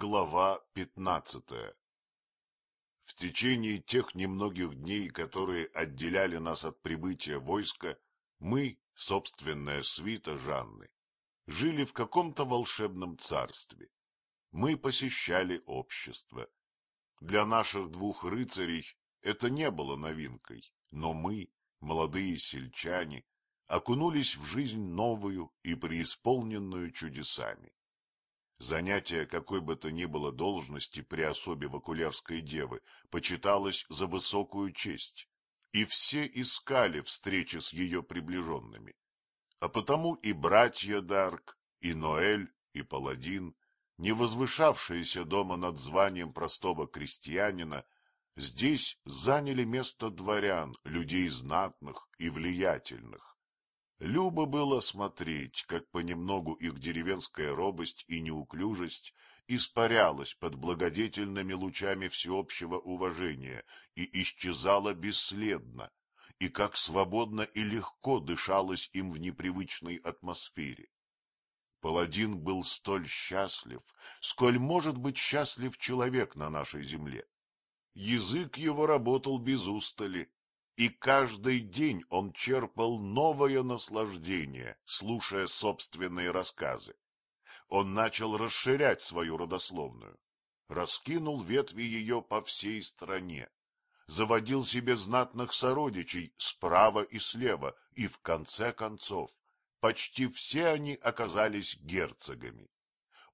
Глава пятнадцатая В течение тех немногих дней, которые отделяли нас от прибытия войска, мы, собственная свита Жанны, жили в каком-то волшебном царстве. Мы посещали общество. Для наших двух рыцарей это не было новинкой, но мы, молодые сельчане, окунулись в жизнь новую и преисполненную чудесами. Занятие какой бы то ни было должности при особе Вакулевской девы почиталось за высокую честь, и все искали встречи с ее приближенными. А потому и братья Дарк, и Ноэль, и Паладин, не возвышавшиеся дома над званием простого крестьянина, здесь заняли место дворян, людей знатных и влиятельных. Любо было смотреть, как понемногу их деревенская робость и неуклюжесть испарялась под благодетельными лучами всеобщего уважения и исчезала бесследно, и как свободно и легко дышалось им в непривычной атмосфере. Паладин был столь счастлив, сколь может быть счастлив человек на нашей земле. Язык его работал без устали, и каждый день он черпал новое наслаждение, слушая собственные рассказы. Он начал расширять свою родословную, раскинул ветви ее по всей стране, заводил себе знатных сородичей справа и слева, и в конце концов почти все они оказались герцогами.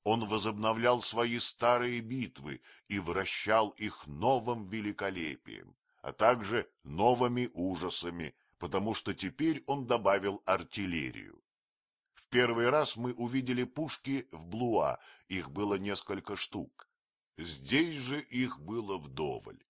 Он возобновлял свои старые битвы и вращал их новым великолепием а также новыми ужасами, потому что теперь он добавил артиллерию. В первый раз мы увидели пушки в Блуа, их было несколько штук. Здесь же их было вдоволь.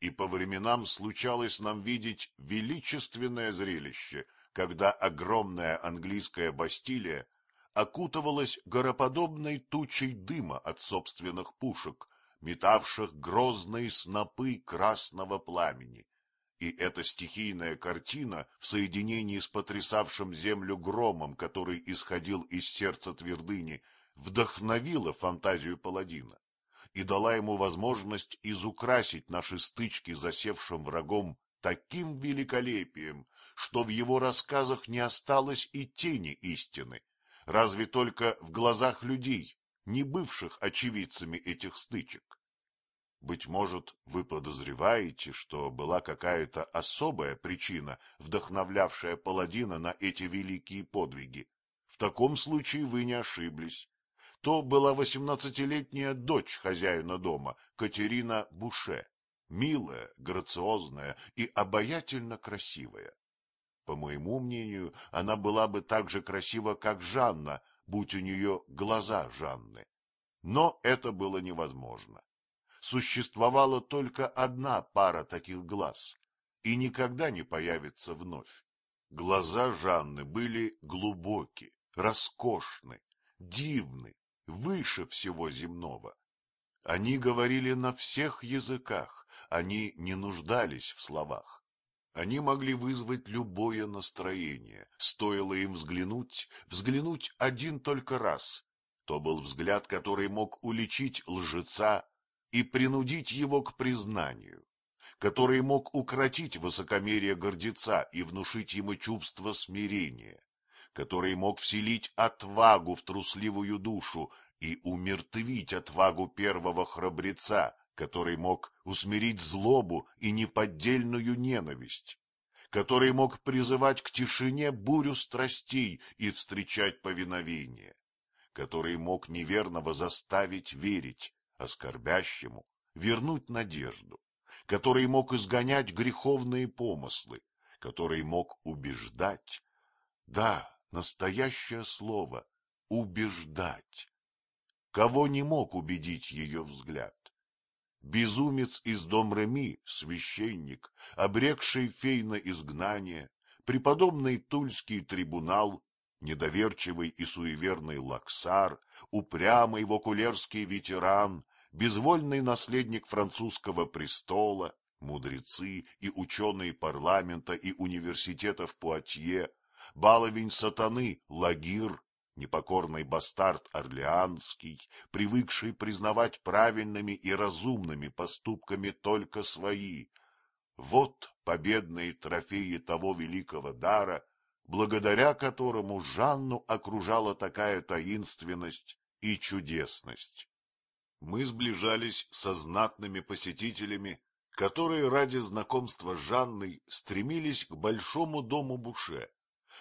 И по временам случалось нам видеть величественное зрелище, когда огромная английская Бастилия окутывалась гороподобной тучей дыма от собственных пушек, метавших грозные снопы красного пламени. И эта стихийная картина в соединении с потрясавшим землю громом, который исходил из сердца твердыни, вдохновила фантазию паладина и дала ему возможность изукрасить наши стычки засевшим врагом таким великолепием, что в его рассказах не осталось и тени истины, разве только в глазах людей, не бывших очевидцами этих стычек. Быть может, вы подозреваете, что была какая-то особая причина, вдохновлявшая паладина на эти великие подвиги. В таком случае вы не ошиблись. То была восемнадцатилетняя дочь хозяина дома, Катерина Буше, милая, грациозная и обаятельно красивая. По моему мнению, она была бы так же красива, как Жанна, будь у нее глаза Жанны. Но это было невозможно. Существовала только одна пара таких глаз, и никогда не появится вновь. Глаза Жанны были глубоки, роскошны, дивны, выше всего земного. Они говорили на всех языках, они не нуждались в словах. Они могли вызвать любое настроение, стоило им взглянуть, взглянуть один только раз. То был взгляд, который мог уличить лжеца и принудить его к признанию, который мог укротить высокомерие гордеца и внушить ему чувство смирения, который мог вселить отвагу в трусливую душу и умертвить отвагу первого храбреца, который мог усмирить злобу и неподдельную ненависть, который мог призывать к тишине бурю страстей и встречать повиновение, который мог неверного заставить верить, оскорбящему вернуть надежду, который мог изгонять греховные помыслы, который мог убеждать, да, настоящее слово — убеждать. Кого не мог убедить ее взгляд? безумец из дом Реми, священник, обрекший фей на изгнание, преподобный Тульский трибунал, недоверчивый и суеверный Лаксар, упрямый вокулерский ветеран, безвольный наследник французского престола, мудрецы и ученые парламента и университетов Пуатье, баловень сатаны Лагир, непокорный бастард Орлеанский, привыкший признавать правильными и разумными поступками только свои. Вот победные трофеи того великого дара, благодаря которому Жанну окружала такая таинственность и чудесность. Мы сближались со знатными посетителями, которые ради знакомства с Жанной стремились к большому дому Буше.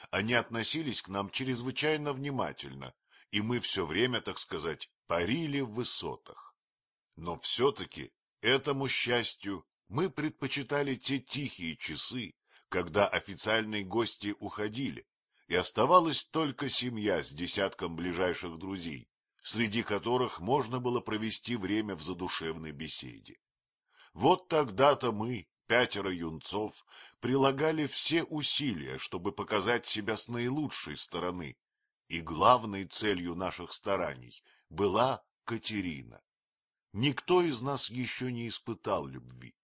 Они относились к нам чрезвычайно внимательно, и мы все время, так сказать, парили в высотах. Но все-таки этому счастью мы предпочитали те тихие часы, когда официальные гости уходили, и оставалась только семья с десятком ближайших друзей, среди которых можно было провести время в задушевной беседе. Вот тогда-то мы, пятеро юнцов, прилагали все усилия, чтобы показать себя с наилучшей стороны, и главной целью наших стараний была Катерина. Никто из нас еще не испытал любви,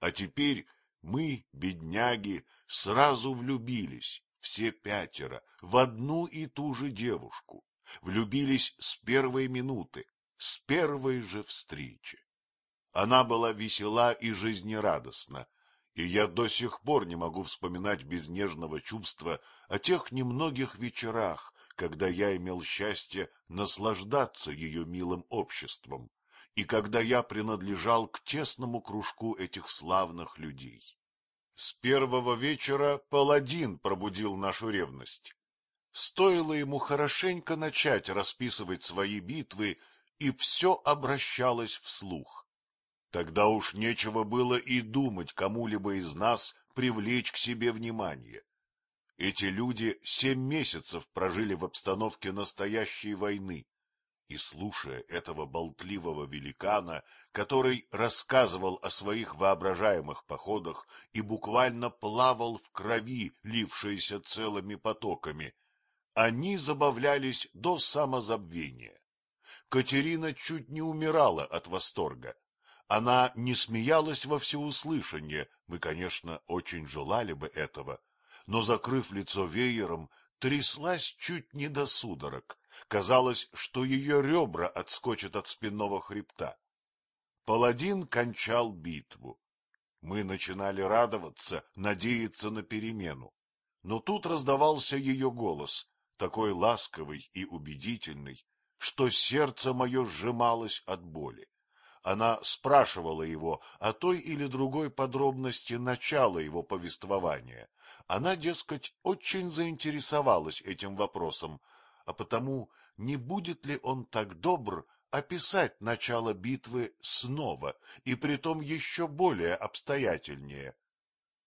а теперь мы, бедняги, сразу влюбились, все пятеро, в одну и ту же девушку, влюбились с первой минуты, с первой же встречи. Она была весела и жизнерадостна, и я до сих пор не могу вспоминать без нежного чувства о тех немногих вечерах, когда я имел счастье наслаждаться ее милым обществом, и когда я принадлежал к тесному кружку этих славных людей. С первого вечера паладин пробудил нашу ревность. Стоило ему хорошенько начать расписывать свои битвы, и все обращалось вслух. Тогда уж нечего было и думать кому-либо из нас привлечь к себе внимание. Эти люди семь месяцев прожили в обстановке настоящей войны, и, слушая этого болтливого великана, который рассказывал о своих воображаемых походах и буквально плавал в крови, лившейся целыми потоками, они забавлялись до самозабвения. Катерина чуть не умирала от восторга. Она не смеялась во всеуслышание, мы, конечно, очень желали бы этого, но, закрыв лицо веером, тряслась чуть не до судорог. Казалось, что ее ребра отскочат от спинного хребта. Паладин кончал битву. Мы начинали радоваться, надеяться на перемену. Но тут раздавался ее голос, такой ласковый и убедительный, что сердце мое сжималось от боли. Она спрашивала его о той или другой подробности начала его повествования. Она, дескать, очень заинтересовалась этим вопросом, а потому не будет ли он так добр описать начало битвы снова, и притом еще более обстоятельнее.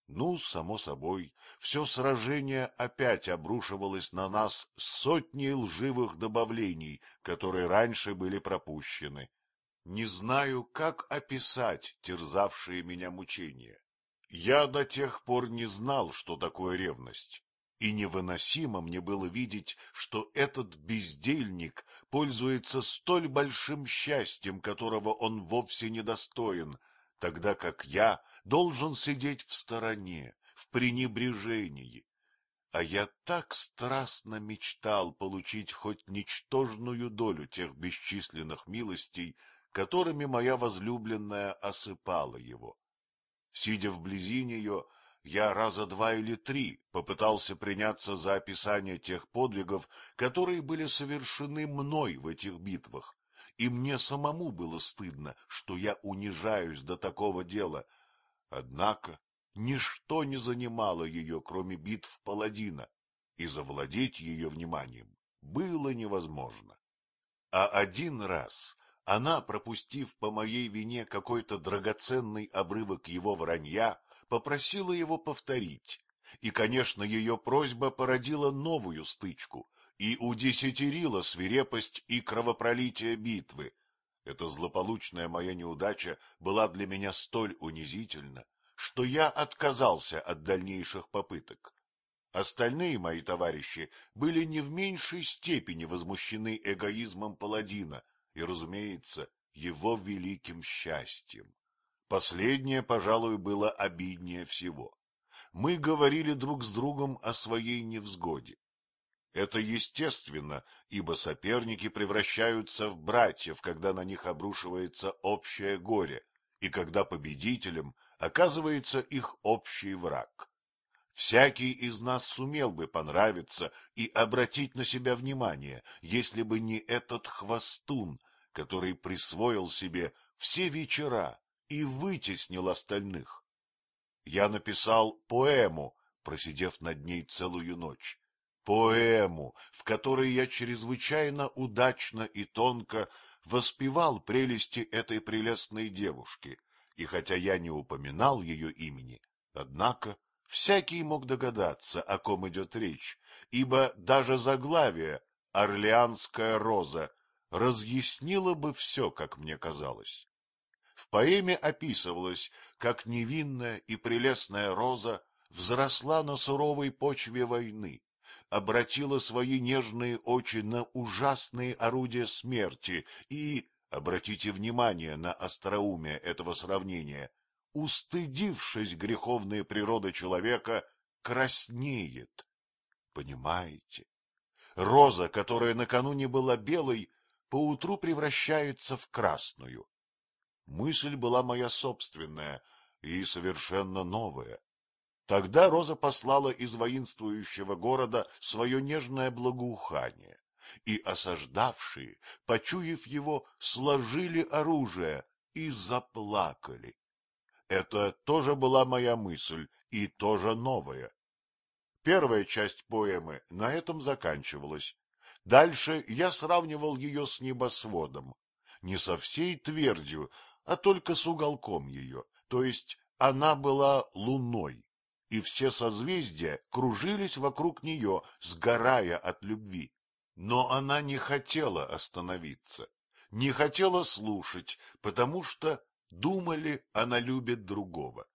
Ну, само собой, все сражение опять обрушивалось на нас сотней лживых добавлений, которые раньше были пропущены. Не знаю, как описать терзавшие меня мучения. Я до тех пор не знал, что такое ревность, и невыносимо мне было видеть, что этот бездельник пользуется столь большим счастьем, которого он вовсе не достоин, тогда как я должен сидеть в стороне, в пренебрежении. А я так страстно мечтал получить хоть ничтожную долю тех бесчисленных милостей, которыми моя возлюбленная осыпала его. Сидя вблизи нее, я раза два или три попытался приняться за описание тех подвигов, которые были совершены мной в этих битвах, и мне самому было стыдно, что я унижаюсь до такого дела. Однако ничто не занимало ее, кроме битв паладина, и завладеть ее вниманием было невозможно. А один раз она, пропустив по моей вине какой-то драгоценный обрывок его вранья, попросила его повторить, и, конечно, ее просьба породила новую стычку и удесятерила свирепость и кровопролитие битвы. Эта злополучная моя неудача была для меня столь унизительна, что я отказался от дальнейших попыток. Остальные мои товарищи были не в меньшей степени возмущены эгоизмом паладина, и, разумеется, его великим счастьем. Последнее, пожалуй, было обиднее всего. Мы говорили друг с другом о своей невзгоде. Это естественно, ибо соперники превращаются в братьев, когда на них обрушивается общее горе, и когда победителем оказывается их общий враг. Всякий из нас сумел бы понравиться и обратить на себя внимание, если бы не этот хвостун, который присвоил себе все вечера и вытеснил остальных. Я написал поэму, просидев над ней целую ночь, поэму, в которой я чрезвычайно удачно и тонко воспевал прелести этой прелестной девушки, и хотя я не упоминал ее имени, однако всякий мог догадаться, о ком идет речь, ибо даже заглавие «Орлеанская роза» разъяснило бы все, как мне казалось. В поэме описывалось, как невинная и прелестная роза взросла на суровой почве войны, обратила свои нежные очи на ужасные орудия смерти и, обратите внимание на остроумие этого сравнения, устыдившись греховной природы человека, краснеет. Понимаете? Роза, которая накануне была белой, поутру превращается в красную. Мысль была моя собственная и совершенно новая. Тогда Роза послала из воинствующего города свое нежное благоухание, и осаждавшие, почуяв его, сложили оружие и заплакали. Это тоже была моя мысль и тоже новая. Первая часть поэмы на этом заканчивалась. Дальше я сравнивал ее с небосводом, не со всей твердью, а только с уголком ее, то есть она была луной и все созвездия кружились вокруг нее, сгорая от любви. Но она не хотела остановиться, не хотела слушать, потому что думали, она любит другого.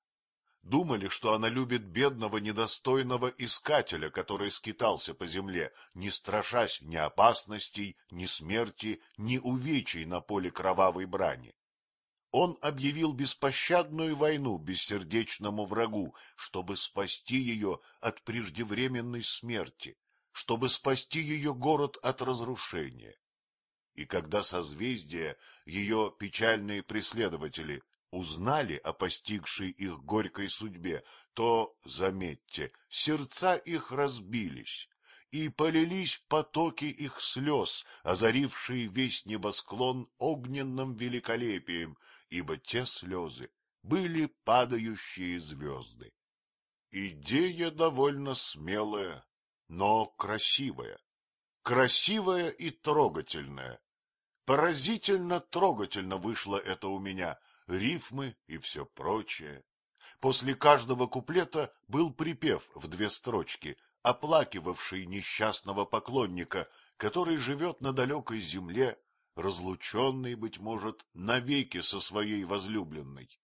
Думали, что она любит бедного недостойного искателя, который скитался по земле, не страшась ни опасностей, ни смерти, ни увечий на поле кровавой брани. Он объявил беспощадную войну бессердечному врагу, чтобы спасти ее от преждевременной смерти, чтобы спасти ее город от разрушения. И когда созвездия, ее печальные преследователи, узнали о постигшей их горькой судьбе, то, заметьте, сердца их разбились, и полились потоки их слез, озарившие весь небосклон огненным великолепием, ибо те слезы были падающие звезды. Идея довольно смелая, но красивая. Красивая и трогательная. Поразительно трогательно вышло это у меня, рифмы и все прочее. После каждого куплета был припев в две строчки, оплакивавший несчастного поклонника, который живет на далекой земле разлученный, быть может, навеки со своей возлюбленной.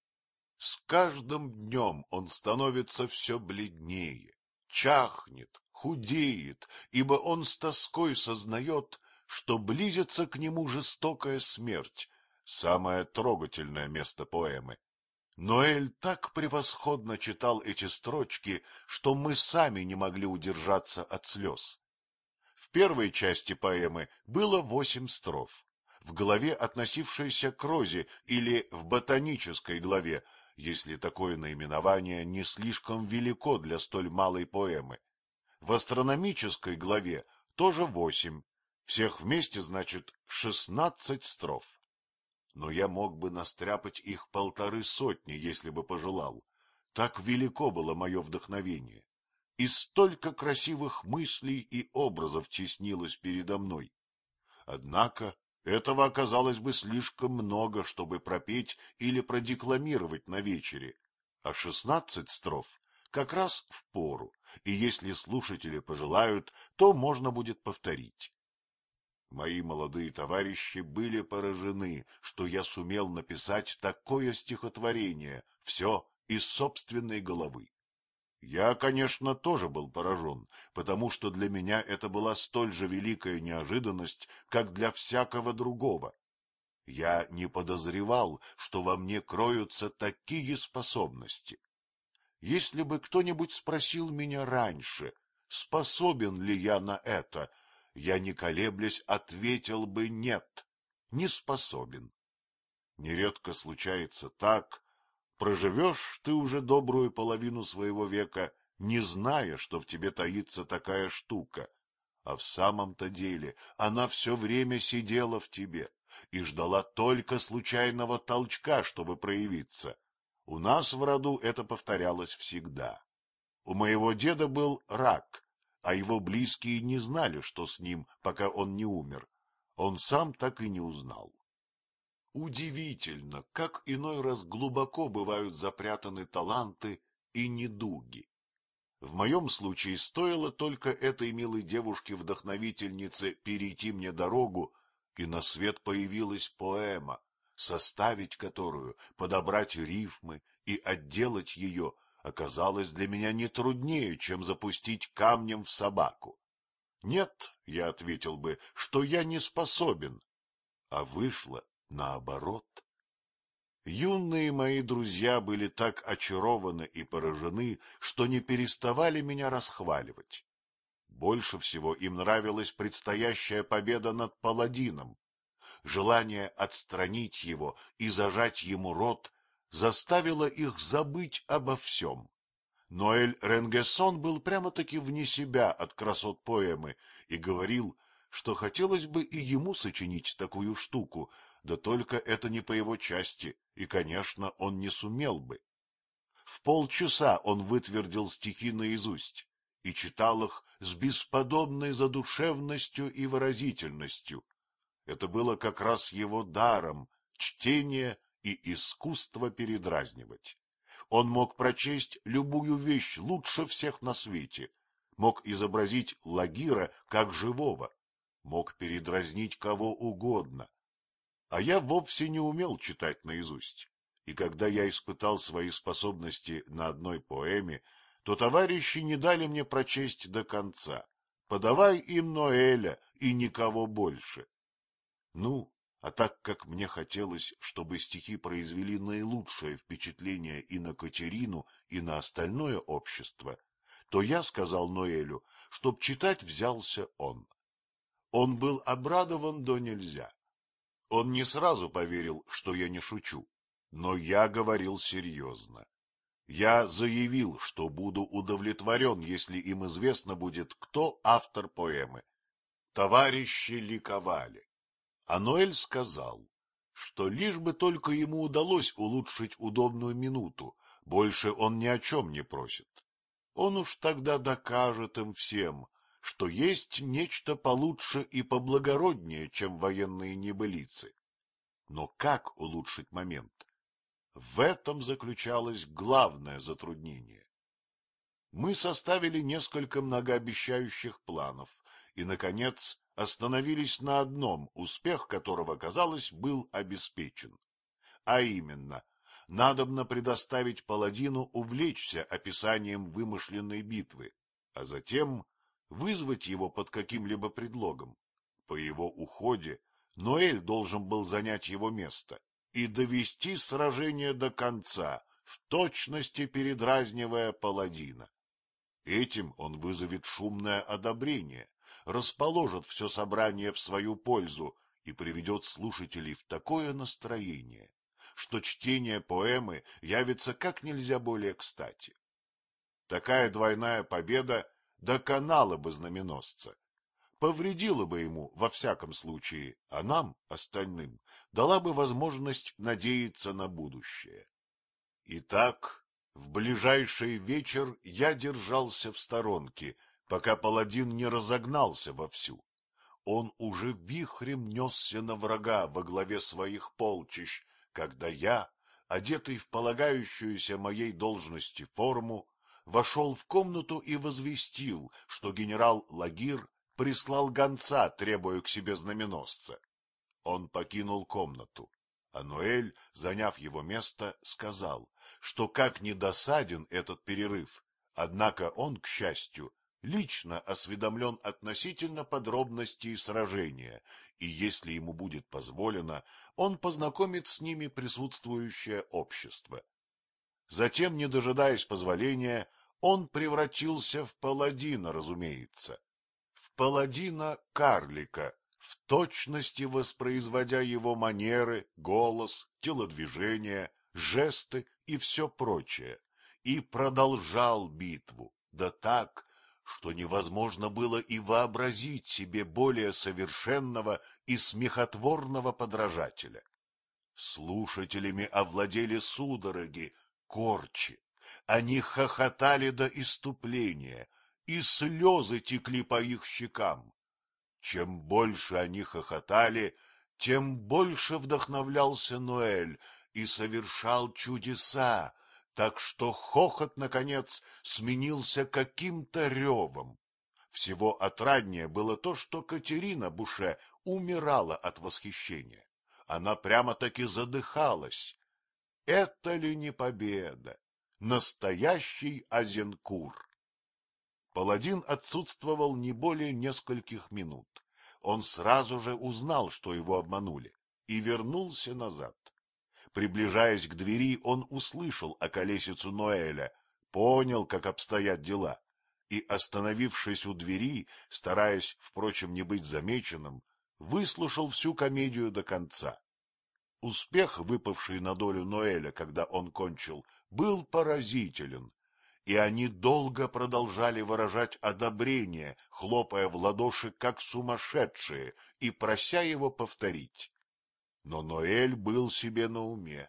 С каждым днем он становится все бледнее, чахнет, худеет, ибо он с тоской сознает, что близится к нему жестокая смерть, самое трогательное место поэмы. Ноэль так превосходно читал эти строчки, что мы сами не могли удержаться от слез. В первой части поэмы было восемь строф в главе, относившейся к розе, или в ботанической главе, если такое наименование не слишком велико для столь малой поэмы. В астрономической главе тоже восемь, всех вместе, значит, шестнадцать строф. Но я мог бы настряпать их полторы сотни, если бы пожелал. Так велико было мое вдохновение. И столько красивых мыслей и образов теснилось передо мной. Однако этого оказалось бы слишком много, чтобы пропеть или продекламировать на вечере, а шестнадцать строф как раз в пору, и если слушатели пожелают, то можно будет повторить. Мои молодые товарищи были поражены, что я сумел написать такое стихотворение, все из собственной головы. Я, конечно, тоже был поражен, потому что для меня это была столь же великая неожиданность, как для всякого другого. Я не подозревал, что во мне кроются такие способности. Если бы кто-нибудь спросил меня раньше, способен ли я на это, я, не колеблясь, ответил бы нет, не способен. Нередко случается так, проживешь ты уже добрую половину своего века, не зная, что в тебе таится такая штука, а в самом-то деле она все время сидела в тебе и ждала только случайного толчка, чтобы проявиться. У нас в роду это повторялось всегда. У моего деда был рак, а его близкие не знали, что с ним, пока он не умер. Он сам так и не узнал. Удивительно, как иной раз глубоко бывают запрятаны таланты и недуги. В моем случае стоило только этой милой девушке-вдохновительнице перейти мне дорогу, и на свет появилась поэма, составить которую, подобрать рифмы и отделать ее оказалось для меня не труднее, чем запустить камнем в собаку. Нет, я ответил бы, что я не способен, а вышло наоборот. Юные мои друзья были так очарованы и поражены, что не переставали меня расхваливать. Больше всего им нравилась предстоящая победа над паладином. Желание отстранить его и зажать ему рот заставило их забыть обо всем. Ноэль Ренгессон был прямо-таки вне себя от красот поэмы и говорил, что хотелось бы и ему сочинить такую штуку, да только это не по его части, и, конечно, он не сумел бы. В полчаса он вытвердил стихи наизусть и читал их с бесподобной задушевностью и выразительностью. Это было как раз его даром — чтение и искусство передразнивать. Он мог прочесть любую вещь лучше всех на свете, мог изобразить Лагира как живого, мог передразнить кого угодно, а я вовсе не умел читать наизусть. И когда я испытал свои способности на одной поэме, то товарищи не дали мне прочесть до конца. Подавай им Ноэля и никого больше. Ну, а так как мне хотелось, чтобы стихи произвели наилучшее впечатление и на Катерину, и на остальное общество, то я сказал Ноэлю, чтоб читать взялся он. Он был обрадован до нельзя. Он не сразу поверил, что я не шучу, но я говорил серьезно. Я заявил, что буду удовлетворен, если им известно будет, кто автор поэмы. Товарищи ликовали. А Ноэль сказал, что лишь бы только ему удалось улучшить удобную минуту, больше он ни о чем не просит. Он уж тогда докажет им всем, что есть нечто получше и поблагороднее, чем военные небылицы. Но как улучшить момент? В этом заключалось главное затруднение. Мы составили несколько многообещающих планов и, наконец, остановились на одном, успех которого, казалось, был обеспечен. А именно, надобно предоставить паладину увлечься описанием вымышленной битвы, а затем вызвать его под каким-либо предлогом. По его уходе Ноэль должен был занять его место и довести сражение до конца, в точности передразнивая паладина. Этим он вызовет шумное одобрение, расположит все собрание в свою пользу и приведет слушателей в такое настроение, что чтение поэмы явится как нельзя более кстати. Такая двойная победа доконала бы знаменосца, повредила бы ему во всяком случае, а нам, остальным, дала бы возможность надеяться на будущее. Итак, в ближайший вечер я держался в сторонке, пока паладин не разогнался вовсю. Он уже вихрем несся на врага во главе своих полчищ, когда я, одетый в полагающуюся моей должности форму, вошел в комнату и возвестил, что генерал Лагир прислал гонца, требуя к себе знаменосца. Он покинул комнату, а Ноэль, заняв его место, сказал, что как ни досаден этот перерыв, однако он, к счастью, лично осведомлен относительно подробностей сражения, и если ему будет позволено, он познакомит с ними присутствующее общество. Затем, не дожидаясь позволения, он превратился в паладина, разумеется, в паладина-карлика, в точности воспроизводя его манеры, голос, телодвижения, жесты и все прочее, и продолжал битву, да так, что невозможно было и вообразить себе более совершенного и смехотворного подражателя. Слушателями овладели судороги, корчи, они хохотали до иступления, и слезы текли по их щекам. Чем больше они хохотали, тем больше вдохновлялся Ноэль и совершал чудеса, так что хохот, наконец, сменился каким-то ревом. Всего отраднее было то, что Катерина Буше умирала от восхищения. Она прямо-таки задыхалась. Это ли не победа? Настоящий Азенкур! Паладин отсутствовал не более нескольких минут. Он сразу же узнал, что его обманули, и вернулся назад. Приближаясь к двери, он услышал околесицу Ноэля, понял, как обстоят дела, и, остановившись у двери, стараясь, впрочем, не быть замеченным, выслушал всю комедию до конца. Успех, выпавший на долю Ноэля, когда он кончил, был поразителен, и они долго продолжали выражать одобрение, хлопая в ладоши, как сумасшедшие, и прося его повторить. Но Ноэль был себе на уме.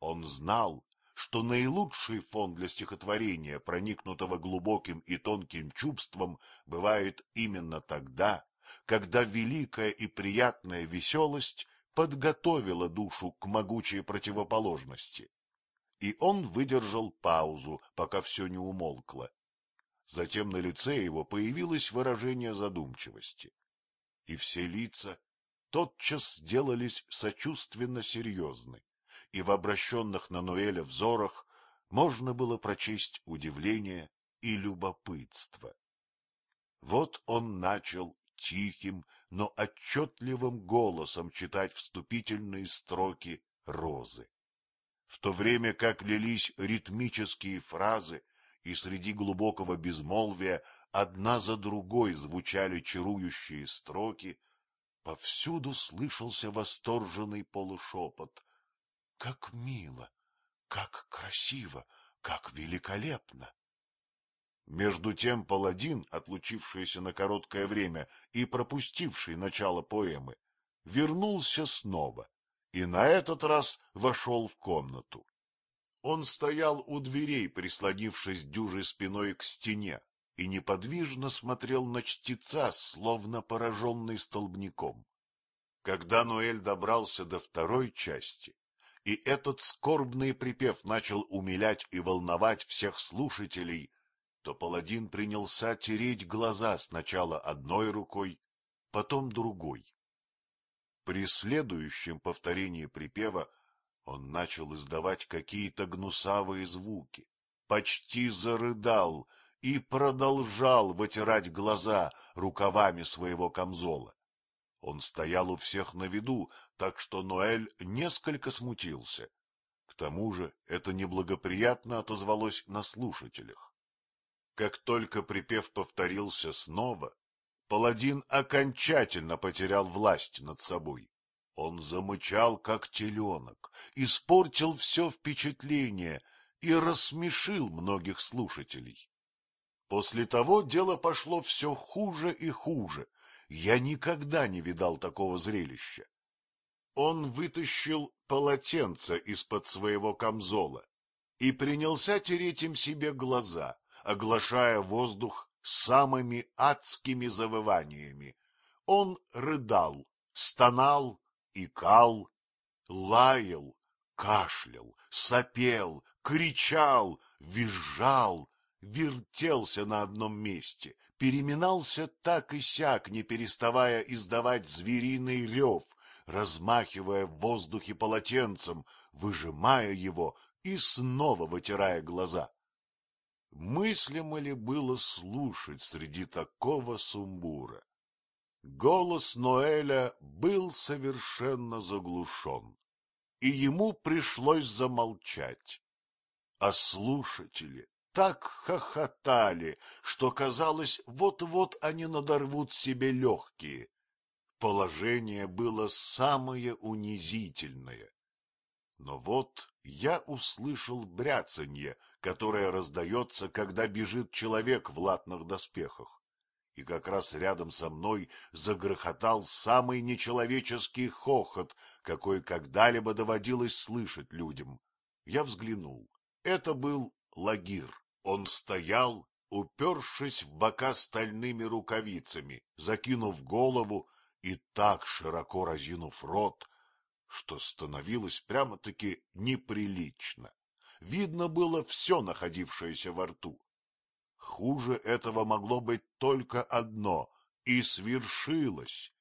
Он знал, что наилучший фон для стихотворения, проникнутого глубоким и тонким чувством, бывает именно тогда, когда великая и приятная веселость подготовила душу к могучей противоположности. И он выдержал паузу, пока все не умолкло. Затем на лице его появилось выражение задумчивости. И все лица тотчас сделались сочувственно серьезны, и в обращенных на Ноэля взорах можно было прочесть удивление и любопытство. Вот он начал тихим, но отчетливым голосом читать вступительные строки розы. В то время как лились ритмические фразы, и среди глубокого безмолвия одна за другой звучали чарующие строки, Повсюду слышался восторженный полушепот. Как мило, как красиво, как великолепно! Между тем паладин, отлучившийся на короткое время и пропустивший начало поэмы, вернулся снова и на этот раз вошел в комнату. Он стоял у дверей, прислонившись дюжей спиной к стене, и неподвижно смотрел на чтеца, словно пораженный столбняком. Когда Ноэль добрался до второй части, и этот скорбный припев начал умилять и волновать всех слушателей, то паладин принялся тереть глаза сначала одной рукой, потом другой. При следующем повторении припева он начал издавать какие-то гнусавые звуки, почти зарыдал — и продолжал вытирать глаза рукавами своего камзола. Он стоял у всех на виду, так что Ноэль несколько смутился. К тому же это неблагоприятно отозвалось на слушателях. Как только припев повторился снова, паладин окончательно потерял власть над собой. Он замычал, как теленок, испортил все впечатление и рассмешил многих слушателей. После того дело пошло все хуже и хуже. Я никогда не видал такого зрелища. Он вытащил полотенце из-под своего камзола и принялся тереть им себе глаза, оглашая воздух самыми адскими завываниями. Он рыдал, стонал, икал, лаял, кашлял, сопел, кричал, визжал, вертелся на одном месте, переминался так и сяк, не переставая издавать звериный рев, размахивая в воздухе полотенцем, выжимая его и снова вытирая глаза. Мыслимо ли было слушать среди такого сумбура? Голос Ноэля был совершенно заглушен, и ему пришлось замолчать. А слушатели так хохотали, что казалось, вот-вот они надорвут себе легкие. Положение было самое унизительное. Но вот я услышал бряцанье, которое раздается, когда бежит человек в латных доспехах. И как раз рядом со мной загрохотал самый нечеловеческий хохот, какой когда-либо доводилось слышать людям. Я взглянул. Это был Лагир. Он стоял, упершись в бока стальными рукавицами, закинув голову и так широко разинув рот, что становилось прямо-таки неприлично. Видно было все, находившееся во рту. Хуже этого могло быть только одно — и свершилось.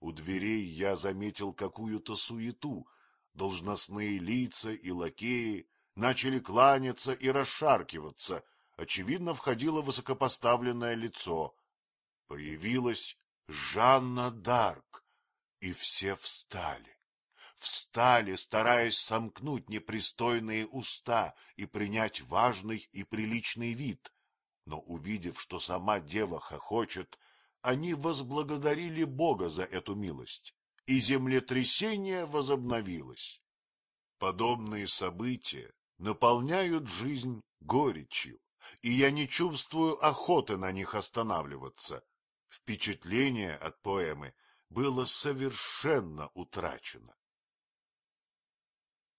У дверей я заметил какую-то суету. Должностные лица и лакеи начали кланяться и расшаркиваться. Очевидно, входило высокопоставленное лицо. Появилась Жанна Дарк, и все встали. Встали, стараясь сомкнуть непристойные уста и принять важный и приличный вид. Но, увидев, что сама дева хохочет, они возблагодарили Бога за эту милость, и землетрясение возобновилось. Подобные события наполняют жизнь горечью, и я не чувствую охоты на них останавливаться. Впечатление от поэмы было совершенно утрачено.